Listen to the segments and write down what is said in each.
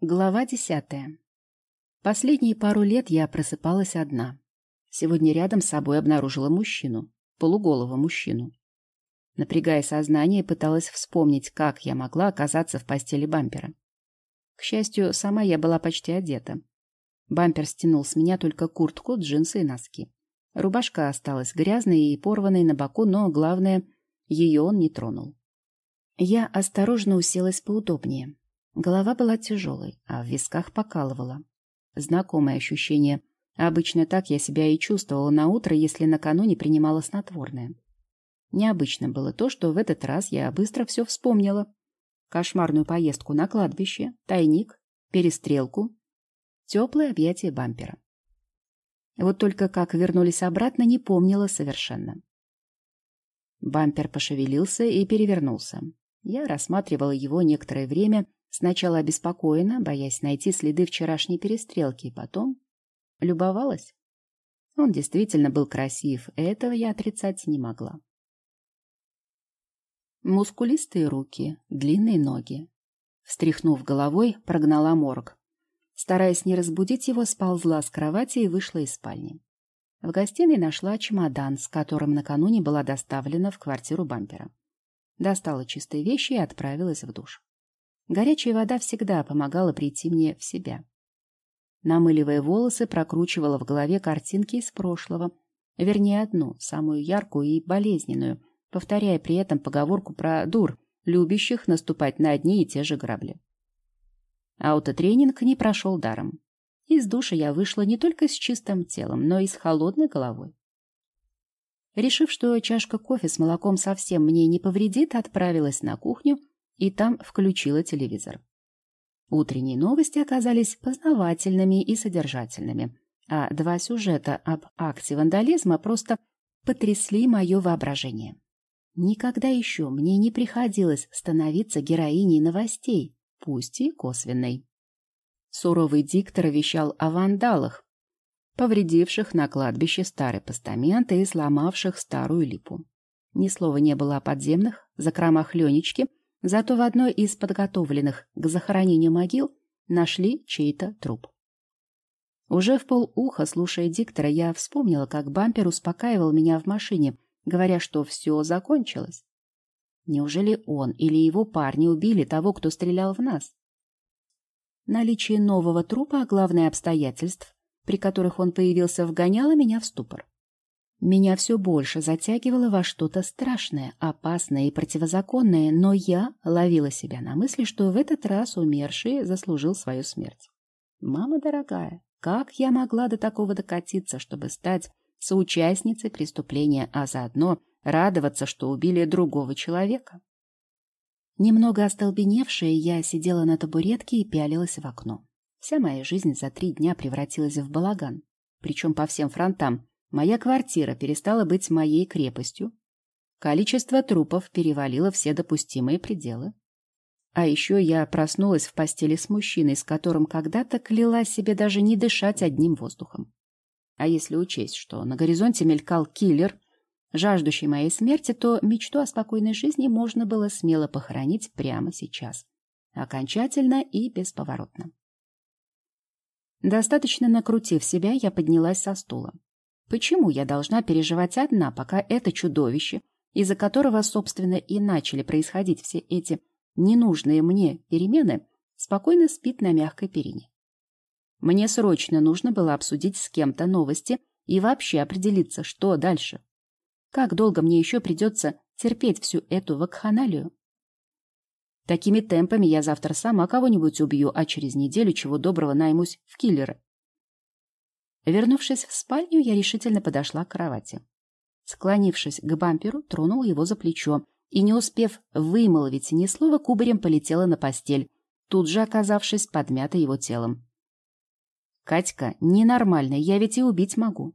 Глава десятая. Последние пару лет я просыпалась одна. Сегодня рядом с собой обнаружила мужчину, полуголого мужчину. Напрягая сознание, пыталась вспомнить, как я могла оказаться в постели бампера. К счастью, сама я была почти одета. Бампер стянул с меня только куртку, джинсы и носки. Рубашка осталась грязной и порванной на боку, но, главное, ее он не тронул. Я осторожно уселась поудобнее. Голова была тяжелой, а в висках покалывала. Знакомое ощущение. Обычно так я себя и чувствовала на утро, если накануне принимала снотворное. Необычным было то, что в этот раз я быстро все вспомнила. Кошмарную поездку на кладбище, тайник, перестрелку, теплое объятие бампера. Вот только как вернулись обратно, не помнила совершенно. Бампер пошевелился и перевернулся. Я рассматривала его некоторое время, Сначала обеспокоена, боясь найти следы вчерашней перестрелки, потом любовалась. Он действительно был красив, этого я отрицать не могла. Мускулистые руки, длинные ноги. Встряхнув головой, прогнала морг. Стараясь не разбудить его, сползла с кровати и вышла из спальни. В гостиной нашла чемодан, с которым накануне была доставлена в квартиру бампера. Достала чистые вещи и отправилась в душ. Горячая вода всегда помогала прийти мне в себя. Намыливая волосы, прокручивала в голове картинки из прошлого, вернее, одну, самую яркую и болезненную, повторяя при этом поговорку про дур, любящих наступать на одни и те же грабли. Аутотренинг не прошел даром. Из душа я вышла не только с чистым телом, но и с холодной головой. Решив, что чашка кофе с молоком совсем мне не повредит, отправилась на кухню и там включила телевизор. Утренние новости оказались познавательными и содержательными, а два сюжета об акте вандализма просто потрясли мое воображение. Никогда еще мне не приходилось становиться героиней новостей, пусть и косвенной. Суровый диктор вещал о вандалах, повредивших на кладбище старый постамент и сломавших старую липу. Ни слова не было о подземных закромах Ленечки — Зато в одной из подготовленных к захоронению могил нашли чей-то труп. Уже в полуха, слушая диктора, я вспомнила, как бампер успокаивал меня в машине, говоря, что все закончилось. Неужели он или его парни убили того, кто стрелял в нас? Наличие нового трупа, а главное обстоятельств, при которых он появился, вгоняло меня в ступор. Меня все больше затягивало во что-то страшное, опасное и противозаконное, но я ловила себя на мысли, что в этот раз умерший заслужил свою смерть. Мама дорогая, как я могла до такого докатиться, чтобы стать соучастницей преступления, а заодно радоваться, что убили другого человека? Немного остолбеневшая, я сидела на табуретке и пялилась в окно. Вся моя жизнь за три дня превратилась в балаган, причем по всем фронтам, Моя квартира перестала быть моей крепостью. Количество трупов перевалило все допустимые пределы. А еще я проснулась в постели с мужчиной, с которым когда-то кляла себе даже не дышать одним воздухом. А если учесть, что на горизонте мелькал киллер, жаждущий моей смерти, то мечту о спокойной жизни можно было смело похоронить прямо сейчас. Окончательно и бесповоротно. Достаточно накрутив себя, я поднялась со стула. Почему я должна переживать одна, пока это чудовище, из-за которого, собственно, и начали происходить все эти ненужные мне перемены, спокойно спит на мягкой перине? Мне срочно нужно было обсудить с кем-то новости и вообще определиться, что дальше. Как долго мне еще придется терпеть всю эту вакханалию? Такими темпами я завтра сама кого-нибудь убью, а через неделю чего доброго наймусь в киллеры. Вернувшись в спальню, я решительно подошла к кровати. Склонившись к бамперу, тронула его за плечо и, не успев вымолвить ни слова, кубарем полетела на постель, тут же оказавшись подмятой его телом. «Катька, ненормальная, я ведь и убить могу».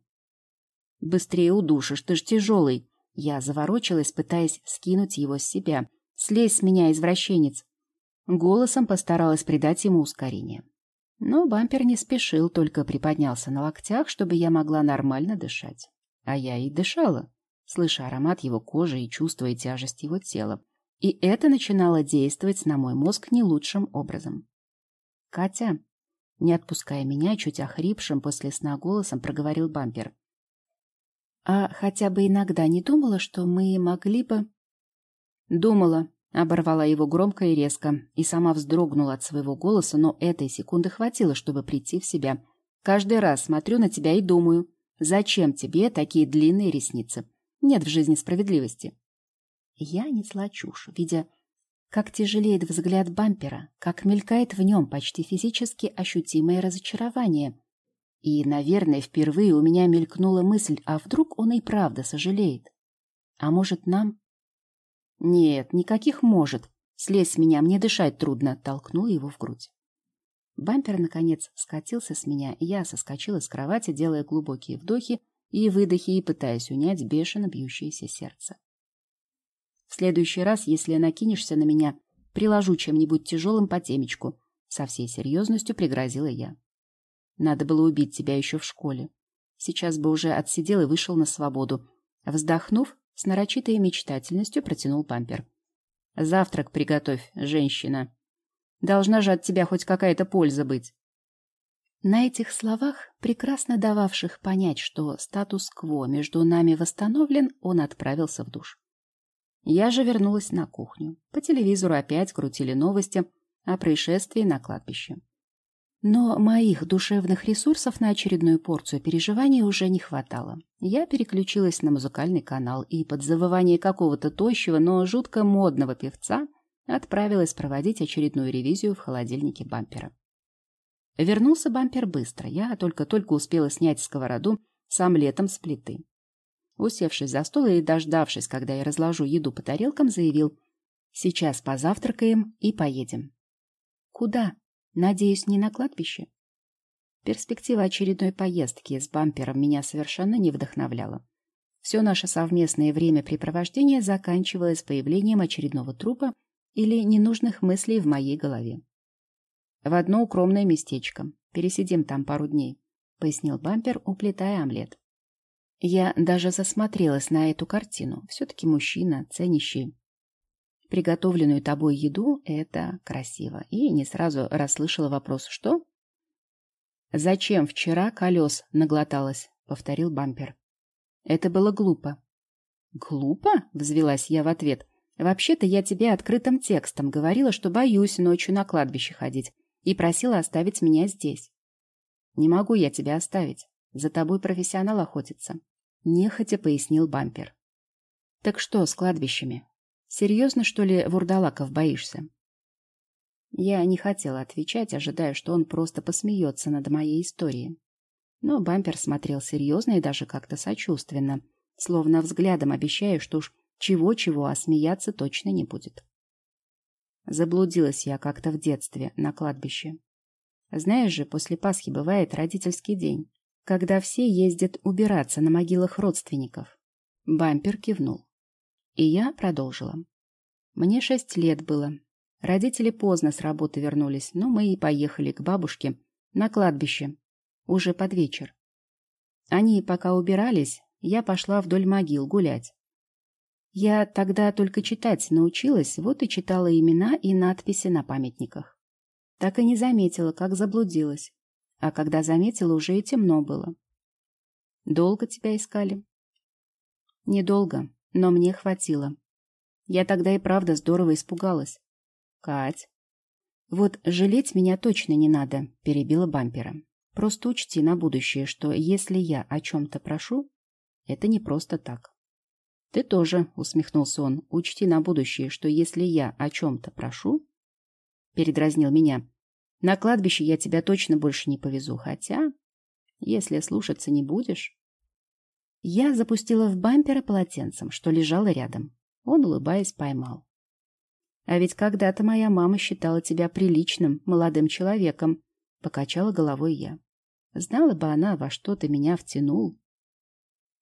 «Быстрее удушишь, ты ж тяжелый». Я заворочилась, пытаясь скинуть его с себя. «Слезь с меня, извращенец». Голосом постаралась придать ему ускорение. Но бампер не спешил, только приподнялся на локтях, чтобы я могла нормально дышать. А я и дышала, слыша аромат его кожи и чувствуя тяжесть его тела. И это начинало действовать на мой мозг не лучшим образом. Катя, не отпуская меня, чуть охрипшим после сна голосом проговорил бампер. А хотя бы иногда не думала, что мы могли бы... Думала, оборвала его громко и резко, и сама вздрогнула от своего голоса, но этой секунды хватило, чтобы прийти в себя. Каждый раз смотрю на тебя и думаю, зачем тебе такие длинные ресницы? Нет в жизни справедливости. Я несла чушь, видя, как тяжелеет взгляд бампера, как мелькает в нем почти физически ощутимое разочарование. И, наверное, впервые у меня мелькнула мысль, а вдруг он и правда сожалеет? А может, нам... Нет, никаких «может». Слезь с меня, мне дышать трудно, толкнул его в грудь. Бампер, наконец, скатился с меня, и я соскочила с кровати, делая глубокие вдохи и выдохи и пытаясь унять бешено бьющееся сердце. В следующий раз, если накинешься на меня, приложу чем-нибудь тяжелым по темечку, со всей серьезностью пригрозила я. Надо было убить тебя еще в школе. Сейчас бы уже отсидел и вышел на свободу. Вздохнув, с нарочитой мечтательностью протянул пампер. «Завтрак приготовь, женщина. Должна же от тебя хоть какая-то польза быть». На этих словах, прекрасно дававших понять, что статус-кво между нами восстановлен, он отправился в душ. Я же вернулась на кухню. По телевизору опять крутили новости о происшествии на кладбище. Но моих душевных ресурсов на очередную порцию переживаний уже не хватало. Я переключилась на музыкальный канал и под завывание какого-то тощего, но жутко модного певца отправилась проводить очередную ревизию в холодильнике бампера. Вернулся бампер быстро. Я только-только успела снять сковороду с омлетом с плиты. Усевшись за стол и дождавшись, когда я разложу еду по тарелкам, заявил «Сейчас позавтракаем и поедем». «Куда?» Надеюсь, не на кладбище? Перспектива очередной поездки с бампером меня совершенно не вдохновляла. Все наше совместное времяпрепровождение заканчивалось появлением очередного трупа или ненужных мыслей в моей голове. «В одно укромное местечко. Пересидим там пару дней», — пояснил бампер, уплетая омлет. Я даже засмотрелась на эту картину. Все-таки мужчина, ценящий приготовленную тобой еду — это красиво. И не сразу расслышала вопрос «Что?» «Зачем вчера колес наглоталась?» — повторил бампер. «Это было глупо». «Глупо?» — взвелась я в ответ. «Вообще-то я тебе открытым текстом говорила, что боюсь ночью на кладбище ходить, и просила оставить меня здесь». «Не могу я тебя оставить. За тобой профессионал охотится», — нехотя пояснил бампер. «Так что с кладбищами? Серьезно, что ли, вурдалаков боишься? Я не хотела отвечать, ожидая, что он просто посмеется над моей историей. Но бампер смотрел серьезно и даже как-то сочувственно, словно взглядом обещая, что уж чего-чего, а смеяться точно не будет. Заблудилась я как-то в детстве на кладбище. Знаешь же, после Пасхи бывает родительский день, когда все ездят убираться на могилах родственников. Бампер кивнул. И я продолжила. Мне шесть лет было. Родители поздно с работы вернулись, но мы и поехали к бабушке на кладбище, уже под вечер. Они пока убирались, я пошла вдоль могил гулять. Я тогда только читать научилась, вот и читала имена и надписи на памятниках. Так и не заметила, как заблудилась. А когда заметила, уже и темно было. Долго тебя искали? Недолго. Но мне хватило. Я тогда и правда здорово испугалась. Кать. Вот жалеть меня точно не надо, перебила бампера. Просто учти на будущее, что если я о чем-то прошу, это не просто так. Ты тоже, усмехнулся он, учти на будущее, что если я о чем-то прошу, передразнил меня, на кладбище я тебя точно больше не повезу, хотя, если слушаться не будешь... Я запустила в бампера полотенцем, что лежало рядом. Он, улыбаясь, поймал. «А ведь когда-то моя мама считала тебя приличным, молодым человеком», — покачала головой я. «Знала бы она, во что ты меня втянул».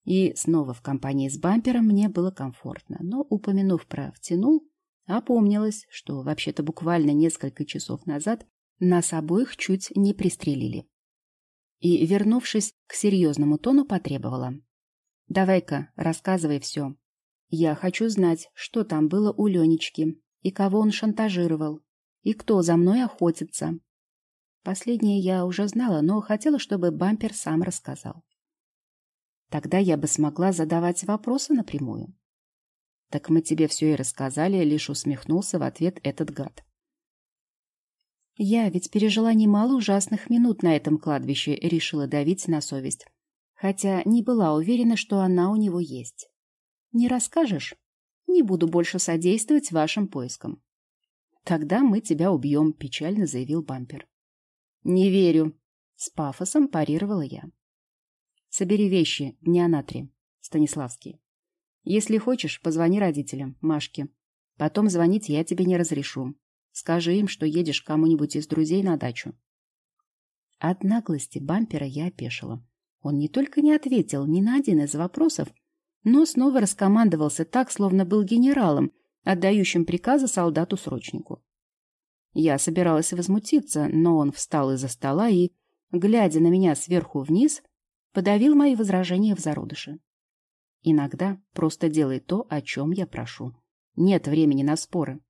И снова в компании с бампером мне было комфортно, но, упомянув про «втянул», опомнилась, что вообще-то буквально несколько часов назад нас обоих чуть не пристрелили. И, вернувшись к серьезному тону, потребовала. Давай-ка, рассказывай все. Я хочу знать, что там было у Ленечки, и кого он шантажировал, и кто за мной охотится. Последнее я уже знала, но хотела, чтобы бампер сам рассказал. Тогда я бы смогла задавать вопросы напрямую. Так мы тебе все и рассказали, лишь усмехнулся в ответ этот гад. Я ведь пережила немало ужасных минут на этом кладбище, решила давить на совесть. Хотя не была уверена, что она у него есть. Не расскажешь? Не буду больше содействовать вашим поискам. Тогда мы тебя убьем, печально заявил бампер. Не верю. С пафосом парировала я. Собери вещи, дня на три. Станиславский. Если хочешь, позвони родителям, Машке. Потом звонить я тебе не разрешу. Скажи им, что едешь кому-нибудь из друзей на дачу. От наглости бампера я опешила. Он не только не ответил ни на один из вопросов, но снова раскомандовался так, словно был генералом, отдающим приказы солдату-срочнику. Я собиралась возмутиться, но он встал из-за стола и, глядя на меня сверху вниз, подавил мои возражения в зародыше. Иногда просто делай то, о чем я прошу. Нет времени на споры.